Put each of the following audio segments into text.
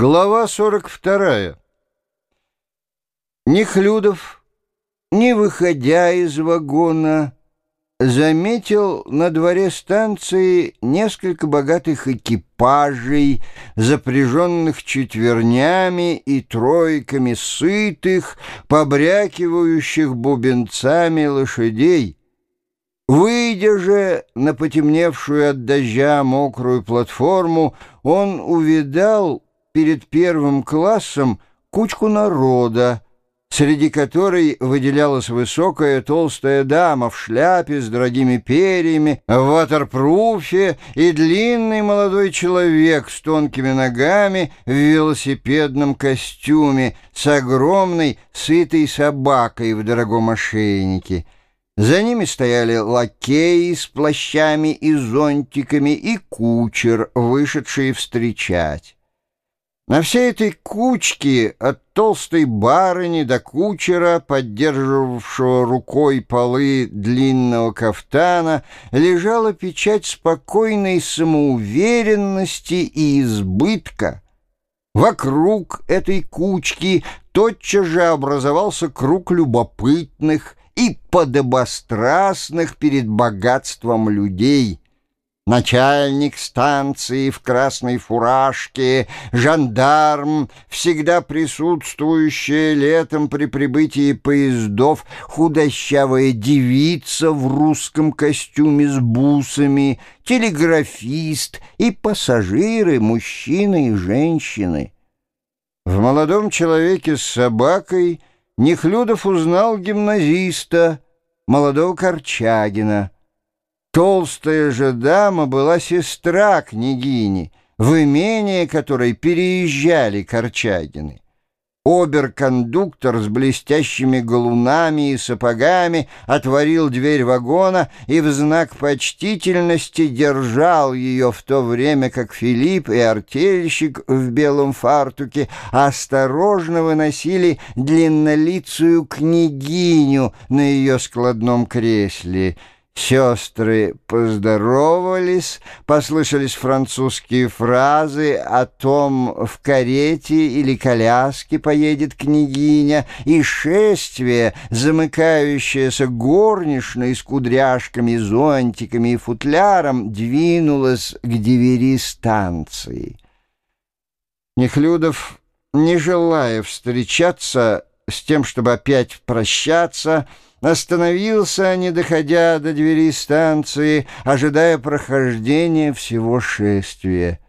Глава 42. Нехлюдов, не выходя из вагона, заметил на дворе станции несколько богатых экипажей, запряженных четвернями и тройками сытых, побрякивающих бубенцами лошадей. Выйдя же на потемневшую от дождя мокрую платформу, он увидал перед первым классом кучку народа, среди которой выделялась высокая толстая дама в шляпе с дорогими перьями, в ватерпруфе и длинный молодой человек с тонкими ногами в велосипедном костюме с огромной сытой собакой в дорогом ошейнике. За ними стояли лакеи с плащами и зонтиками и кучер, вышедшие встречать. На всей этой кучке от толстой барыни до кучера, поддерживавшего рукой полы длинного кафтана, лежала печать спокойной самоуверенности и избытка. Вокруг этой кучки тотчас же образовался круг любопытных и подобострастных перед богатством людей — Начальник станции в красной фуражке, жандарм, всегда присутствующая летом при прибытии поездов, худощавая девица в русском костюме с бусами, телеграфист и пассажиры, мужчины и женщины. В молодом человеке с собакой Нехлюдов узнал гимназиста, молодого Корчагина — Толстая же дама была сестра княгини, в имение которой переезжали Корчагины. Обер-кондуктор с блестящими галунами и сапогами отворил дверь вагона и в знак почтительности держал ее в то время, как Филипп и артельщик в белом фартуке осторожно выносили длиннолицую княгиню на ее складном кресле — Сестры поздоровались, послышались французские фразы о том, в карете или коляске поедет княгиня, и шествие, замыкающееся горничной с кудряшками, зонтиками и футляром, двинулось к двери станции. Нехлюдов, не желая встречаться с тем, чтобы опять прощаться, — остановился, не доходя до двери станции, ожидая прохождения всего шествия.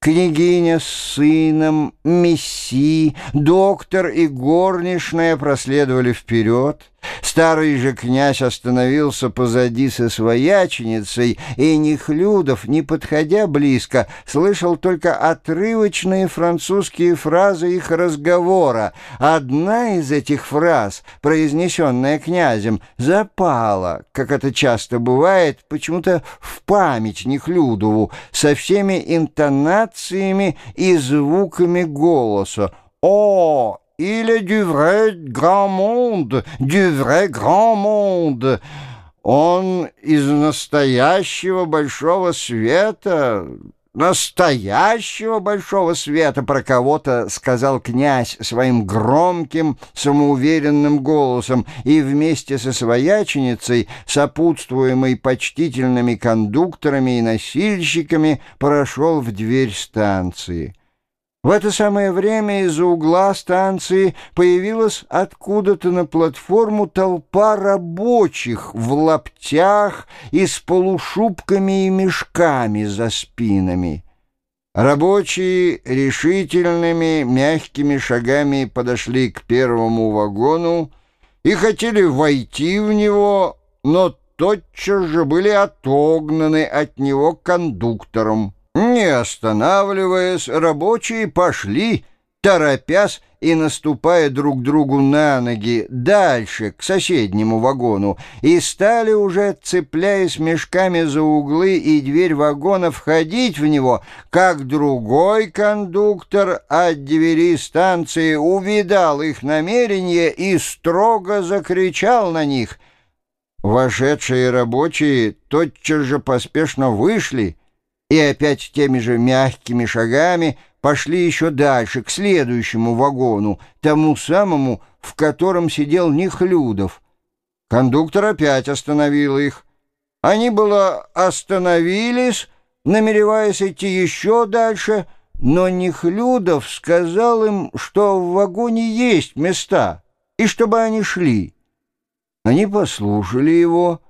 Княгиня с сыном, месси, доктор и горничная проследовали вперед. Старый же князь остановился позади со свояченицей, и Нехлюдов, не подходя близко, слышал только отрывочные французские фразы их разговора. Одна из этих фраз, произнесенная князем, запала, как это часто бывает, почему-то в память Нехлюдову, со всеми интонациями и звуками голоса. «О, Il est du vrai grand monde, du vrai grand monde. Он из настоящего большого света, настоящего большого света про кого-то сказал князь своим громким, самоуверенным голосом и вместе со свояченицей, сопутствуемой почтительными кондукторами и носильщиками, прошел в дверь станции. В это самое время из-за угла станции появилась откуда-то на платформу толпа рабочих в лаптях и с полушубками и мешками за спинами. Рабочие решительными мягкими шагами подошли к первому вагону и хотели войти в него, но тотчас же были отогнаны от него кондуктором. Не останавливаясь, рабочие пошли, торопясь и наступая друг другу на ноги дальше, к соседнему вагону, и стали уже, цепляясь мешками за углы и дверь вагона, входить в него, как другой кондуктор от двери станции увидал их намерение и строго закричал на них. Вошедшие рабочие тотчас же поспешно вышли, и опять теми же мягкими шагами пошли еще дальше, к следующему вагону, тому самому, в котором сидел Нихлюдов. Кондуктор опять остановил их. Они было остановились, намереваясь идти еще дальше, но Нихлюдов сказал им, что в вагоне есть места, и чтобы они шли. Они послушали его,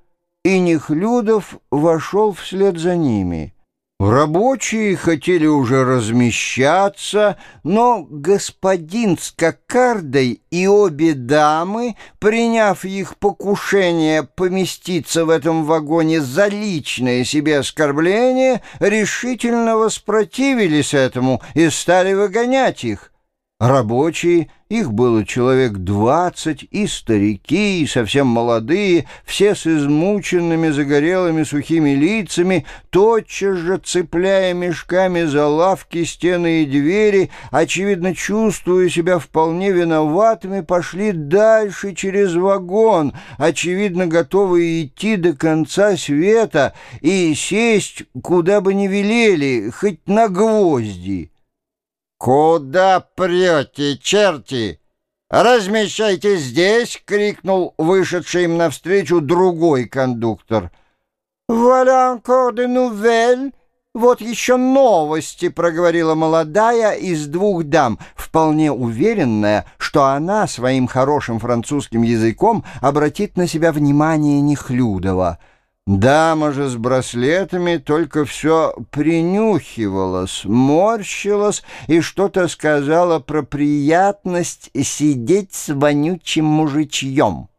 и Нихлюдов вошел вслед за ними. Рабочие хотели уже размещаться, но господин с кокардой и обе дамы, приняв их покушение поместиться в этом вагоне за личное себе оскорбление, решительно воспротивились этому и стали выгонять их. Рабочие, их было человек двадцать, и старики, и совсем молодые, все с измученными, загорелыми, сухими лицами, тотчас же цепляя мешками за лавки, стены и двери, очевидно, чувствуя себя вполне виноватыми, пошли дальше через вагон, очевидно, готовые идти до конца света и сесть, куда бы ни велели, хоть на гвозди. «Куда прете, черти? Размещайтесь здесь!» — крикнул вышедший им навстречу другой кондуктор. «Voilà encore de nouvelles!» «Вот еще новости», — проговорила молодая из двух дам, вполне уверенная, что она своим хорошим французским языком обратит на себя внимание Нехлюдова. Дама же с браслетами только все принюхивалась, морщилась и что-то сказала про приятность сидеть с вонючим мужичьем.